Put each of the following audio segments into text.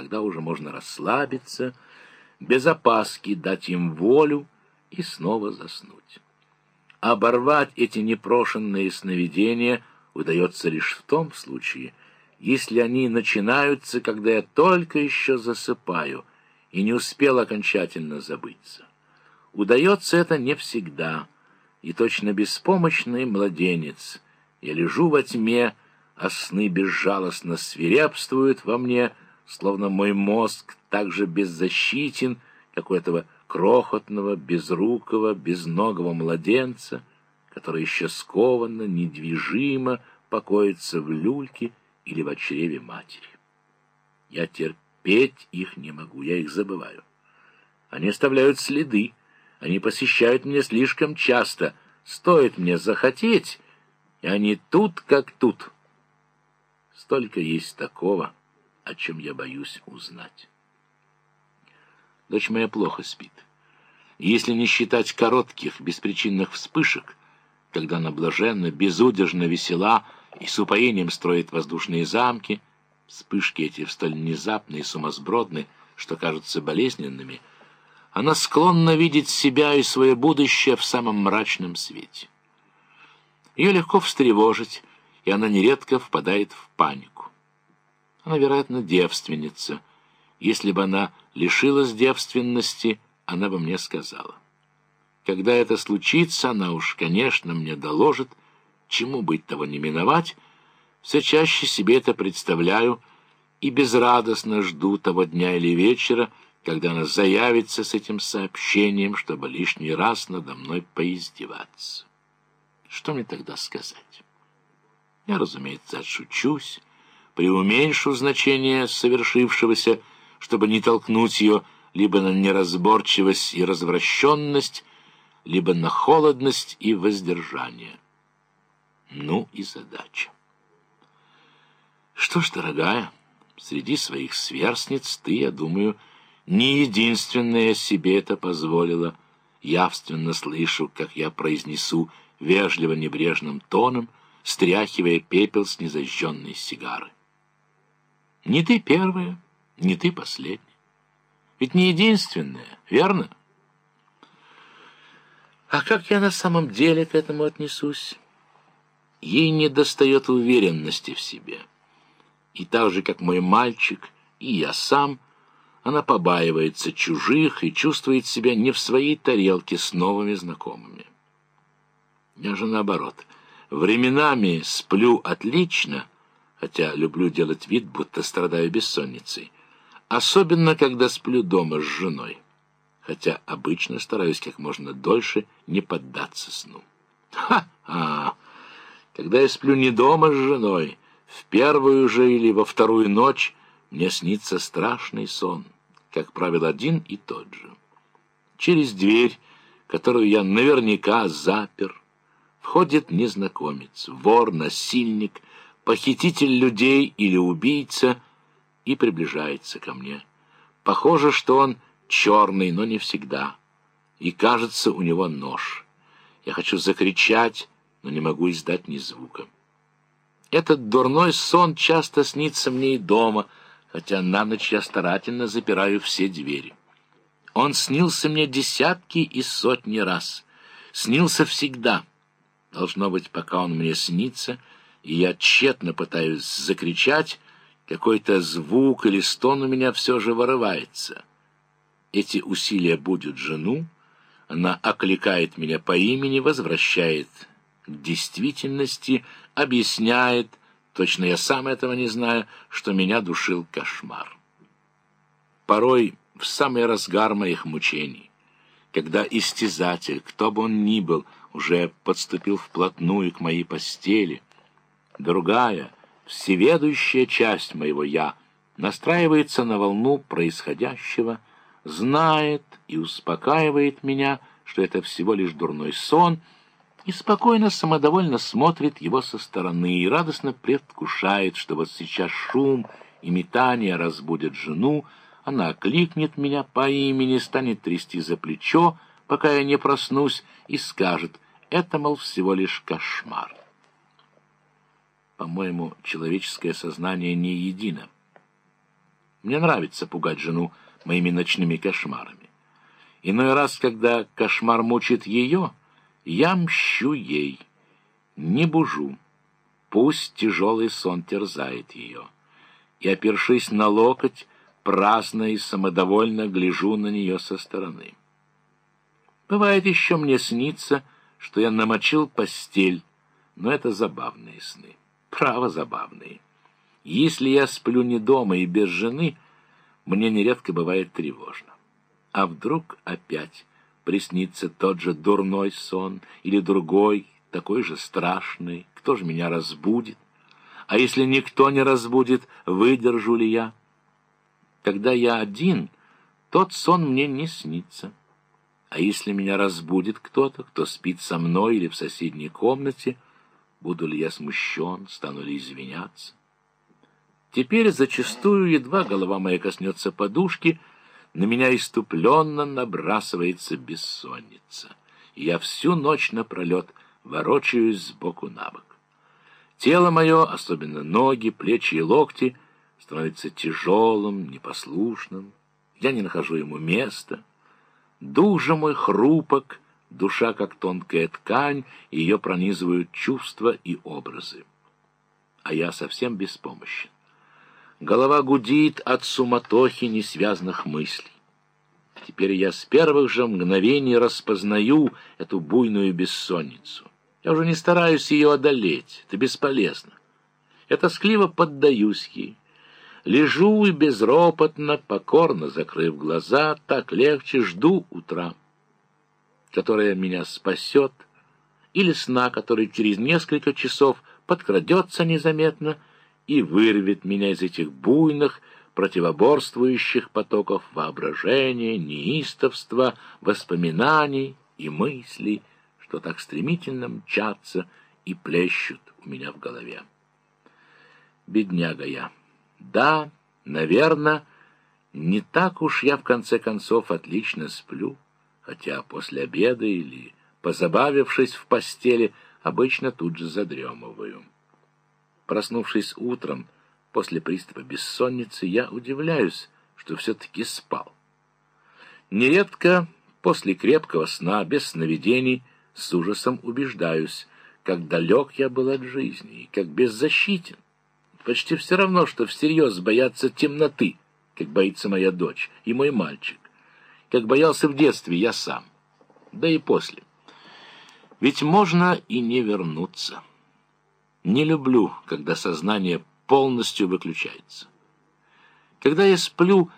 Тогда уже можно расслабиться, без опаски дать им волю и снова заснуть. Оборвать эти непрошенные сновидения удается лишь в том случае, если они начинаются, когда я только еще засыпаю и не успел окончательно забыться. Удается это не всегда, и точно беспомощный младенец. Я лежу во тьме, а сны безжалостно свирепствуют во мне, словно мой мозг так же беззащитен, как у этого крохотного, безрукого, безногого младенца, который еще скованно, недвижимо покоится в люльке или в чреве матери. Я терпеть их не могу, я их забываю. Они оставляют следы, они посещают меня слишком часто. Стоит мне захотеть, и они тут как тут. Столько есть такого, о чем я боюсь узнать. Дочь моя плохо спит. Если не считать коротких, беспричинных вспышек, когда она блаженно, безудержно весела и с упоением строит воздушные замки, вспышки эти столь внезапные и сумасбродны, что кажутся болезненными — она склонна видеть себя и свое будущее в самом мрачном свете. Ее легко встревожить, и она нередко впадает в панику. Она, вероятно, девственница. Если бы она лишилась девственности, она бы мне сказала. Когда это случится, она уж, конечно, мне доложит, чему быть того не миновать, все чаще себе это представляю и безрадостно жду того дня или вечера, когда она заявится с этим сообщением, чтобы лишний раз надо мной поиздеваться. Что мне тогда сказать? Я, разумеется, отшучусь, преуменьшу значение совершившегося, чтобы не толкнуть ее либо на неразборчивость и развращенность, либо на холодность и воздержание. Ну и задача. Что ж, дорогая, среди своих сверстниц ты, я думаю, не единственная себе это позволила. Явственно слышу, как я произнесу вежливо-небрежным тоном, стряхивая пепел с незажженной сигары. Не ты первая, не ты последняя. Ведь не единственная, верно? А как я на самом деле к этому отнесусь? Ей не достает уверенности в себе. И так же, как мой мальчик, и я сам — она побаивается чужих и чувствует себя не в своей тарелке с новыми знакомыми. Я же наоборот. Временами сплю отлично, хотя люблю делать вид, будто страдаю бессонницей. Особенно, когда сплю дома с женой, хотя обычно стараюсь как можно дольше не поддаться сну. Ха-ха! Когда я сплю не дома с женой, в первую же или во вторую ночь мне снится страшный сон, как правило, один и тот же. Через дверь, которую я наверняка запер, входит незнакомец, вор, насильник, похититель людей или убийца и приближается ко мне. Похоже, что он черный, но не всегда, и кажется, у него нож. Я хочу закричать, но не могу издать ни звука. Этот дурной сон часто снится мне и дома — хотя на ночь я старательно запираю все двери. Он снился мне десятки и сотни раз. Снился всегда. Должно быть, пока он мне снится, и я тщетно пытаюсь закричать, какой-то звук или стон у меня все же вырывается. Эти усилия будут жену, она окликает меня по имени, возвращает к действительности, объясняет, Точно я сам этого не знаю, что меня душил кошмар. Порой в самый разгар моих мучений, когда истязатель, кто бы он ни был, уже подступил вплотную к моей постели, другая, всеведущая часть моего «я» настраивается на волну происходящего, знает и успокаивает меня, что это всего лишь дурной сон — и спокойно, самодовольно смотрит его со стороны и радостно предвкушает, что вот сейчас шум и метание разбудят жену, она окликнет меня по имени, станет трясти за плечо, пока я не проснусь, и скажет, это, мол, всего лишь кошмар. По-моему, человеческое сознание не едино. Мне нравится пугать жену моими ночными кошмарами. Иной раз, когда кошмар мучит ее, я мщу ей, не бужу. Пусть тяжелый сон терзает ее. И, опершись на локоть, праздно и самодовольно гляжу на нее со стороны. Бывает еще мне снится, что я намочил постель, но это забавные сны, право забавные. Если я сплю не дома и без жены, мне нередко бывает тревожно. А вдруг опять приснится тот же дурной сон или другой, такой же страшный, кто же меня разбудит? А если никто не разбудит, выдержу ли я? Когда я один, тот сон мне не снится. А если меня разбудит кто-то, кто спит со мной или в соседней комнате, буду ли я смущен, стану ли извиняться? Теперь зачастую, едва голова моя коснется подушки, на меня иступленно набрасывается бессонница. И я всю ночь напролет ворочаюсь сбоку на бок. Тело мое, особенно ноги, плечи и локти, становится тяжелым, непослушным. Я не нахожу ему места. Дух же мой хрупок, душа как тонкая ткань, ее пронизывают чувства и образы. А я совсем беспомощен. Голова гудит от суматохи несвязных мыслей. Теперь я с первых же мгновений распознаю эту буйную бессонницу. Я уже не стараюсь ее одолеть, это бесполезно. Я тоскливо поддаюсь ей. Лежу и безропотно, покорно закрыв глаза, так легче жду утра, которое меня спасет, или сна, который через несколько часов подкрадется незаметно и вырвет меня из этих буйных, противоборствующих потоков воображения, неистовства, воспоминаний и мыслей, что так стремительно мчатся и плещут у меня в голове. Бедняга я. Да, наверное, не так уж я в конце концов отлично сплю, хотя после обеда или, позабавившись в постели, обычно тут же задремываю. Проснувшись утром, после приступа бессонницы, я удивляюсь, что все-таки спал. Нередко после крепкого сна, без сновидений, с ужасом убеждаюсь, как далек я был от жизни и как беззащитен. Почти все равно, что всерьез бояться темноты, как боится моя дочь и мой мальчик, как боялся в детстве я сам, да и после. Ведь можно и не вернуться. Не люблю, когда сознание полностью выключается. Когда я сплю,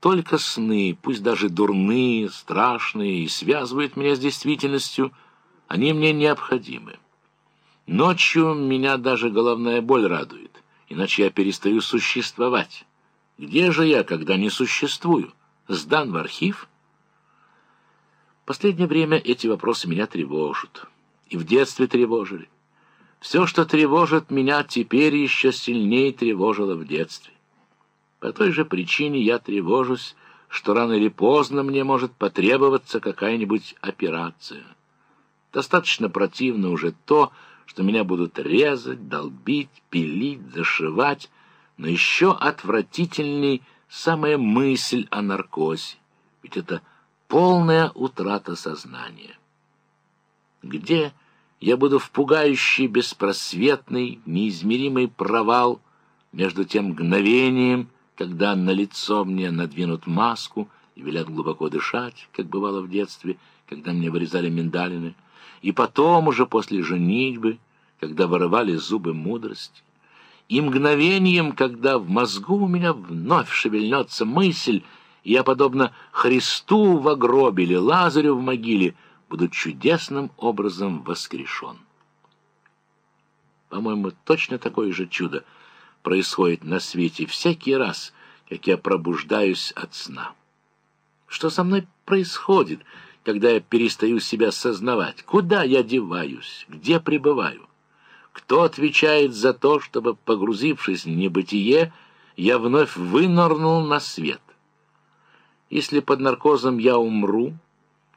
только сны, пусть даже дурные, страшные, и связывают меня с действительностью – они мне необходимы. Ночью меня даже головная боль радует, иначе я перестаю существовать. Где же я, когда не существую? Сдан в архив? Последнее время эти вопросы меня тревожат. И в детстве тревожили. Все, что тревожит меня, теперь еще сильнее тревожило в детстве. По той же причине я тревожусь, что рано или поздно мне может потребоваться какая-нибудь операция. Достаточно противно уже то, что меня будут резать, долбить, пилить, зашивать, но еще отвратительней самая мысль о наркозе, ведь это полная утрата сознания. Где я буду в пугающий, беспросветный, неизмеримый провал между тем мгновением, когда на лицо мне надвинут маску и велят глубоко дышать, как бывало в детстве, когда мне вырезали миндалины, и потом уже после женитьбы, когда вырывали зубы мудрости, и мгновением, когда в мозгу у меня вновь шевельнется мысль, я, подобно Христу в гробе или Лазарю в могиле, буду чудесным образом воскрешен. По-моему, точно такое же чудо происходит на свете всякий раз, как я пробуждаюсь от сна. Что со мной происходит — когда я перестаю себя сознавать, куда я деваюсь, где пребываю. Кто отвечает за то, чтобы, погрузившись в небытие, я вновь вынырнул на свет? Если под наркозом я умру,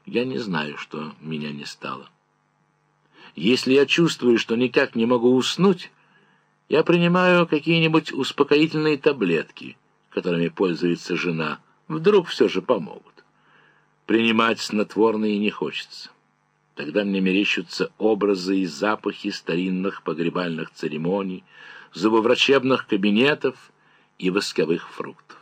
я не знаю, что меня не стало. Если я чувствую, что никак не могу уснуть, я принимаю какие-нибудь успокоительные таблетки, которыми пользуется жена, вдруг все же помогут. Принимать снотворные не хочется. Тогда мне мерещатся образы и запахи старинных погребальных церемоний, зубоврачебных кабинетов и восковых фруктов.